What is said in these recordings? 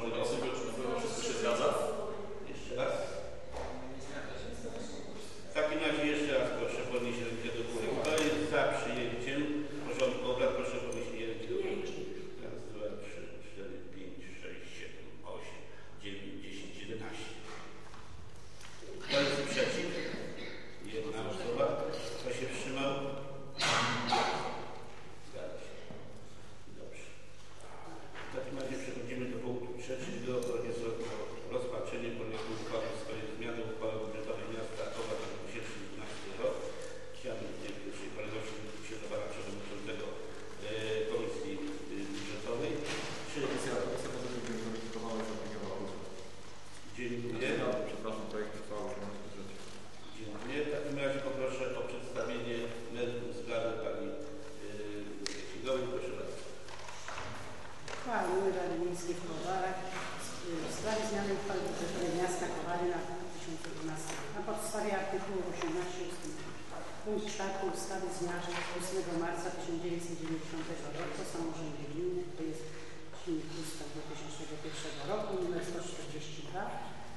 czynnego, osobę wszystko się zgadza. 8 marca 1990 roku. O samorządzie gminy, to jest silnik ustaw 2001 roku nr 142,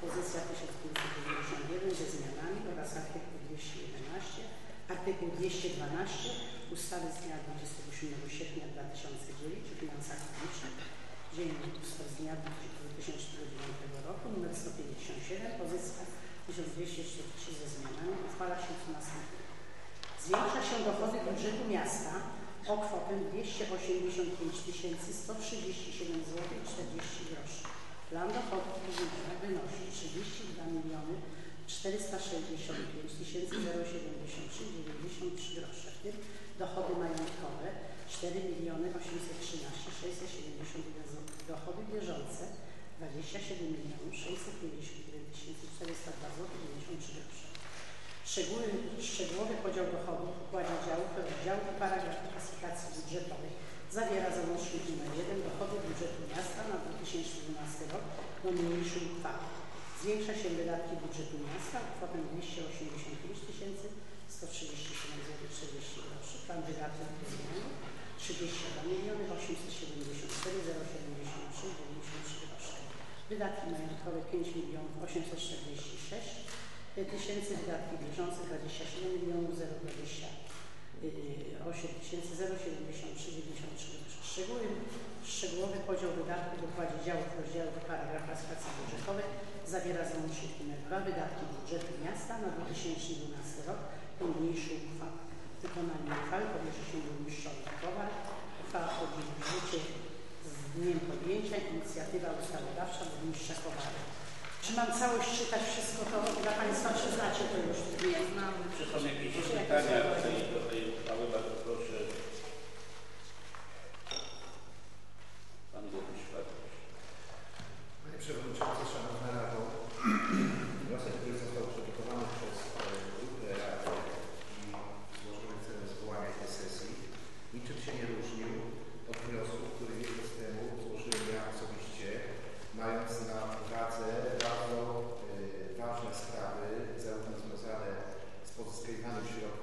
pozycja 1591 ze zmianami oraz artykuł 211, artykuł 212 ustawy z dnia 27 sierpnia 2009 o finansach publicznych. Dziennik Ustaw z dnia 2009 roku nr 157 pozycja 1243 ze zmianami. Uchwala się co następuje. Zwiększa się dochody budżetu miasta o kwotę 285 137 zł 40 groszy. Plan dochodów budżetu wynosi 32 miliony 465 073 93 grosze, w tym dochody majątkowe 4 miliony 813 671 zł, dochody bieżące 27 milionów 651 402 zł 93 grosze. Szczegóły, szczegółowy podział dochodów w układzie działów rozdziału paragraf klasyfikacji budżetowej zawiera załącznik nr 1 dochody budżetu miasta na 2012 rok do niniejszej uchwały. Zwiększa się wydatki budżetu miasta o kwotę 285 137 zł 40 groszy. Plan wydatków do zmiany 32 miliony 874 073 93 groszy. Wydatki majątkowe 5 milionów 846 tysięcy, wydatki bieżące 27 milionów 020 8 tysięcy 073 93 groszy. Szczegóły, szczegółowy podział wydatków w układzie działów rozdziałów paragraf klasyfikacji budżetowej zawiera załącznik nr 2 wydatki budżetu miasta na 2012 rok do niniejszej uchwały. Wykonanie uchwały powierza się burmistrzowi Kowal. Uchwała wchodzi w życie z dniem podjęcia. Inicjatywa ustawodawcza burmistrza Kowala. Czy mam całość czytać wszystko to dla Państwa, czy znacie to już? Nie znam. Czy są jakieś pytania do tej, do tej uchwały? Bardzo proszę. Pan Burmistrz bardzo proszę. Panie Przewodniczący, Szanowna Rado, wniosek, który został przygotowany przez grupę Rady i złożony celem zwołania tej sesji, niczym się nie różnił od wniosku, który miesiąc temu złożyłem ja osobiście, mając na Steve Hammond should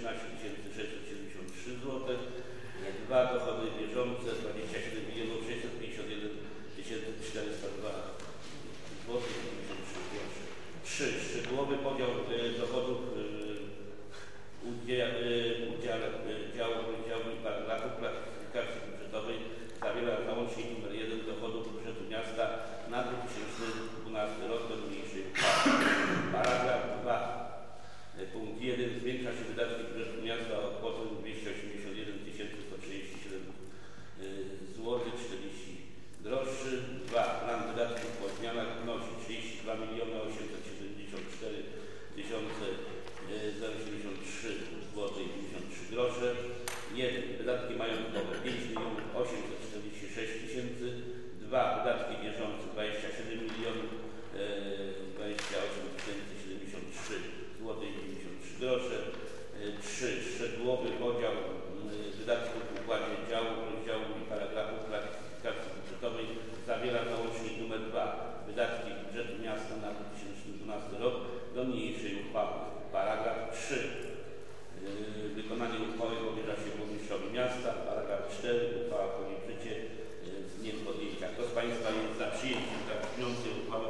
13 693 zł. Dwa dochody bieżące 27 wydatki budżetu miasta na 2012 rok do niniejszej uchwały. Paragraf 3. Yy, wykonanie uchwały powierza się burmistrzowi miasta. Paragraf 4. Uchwała wchodzi w życie yy, z dniem podjęcia. Kto z Państwa jest za przyjęciem tak uchwały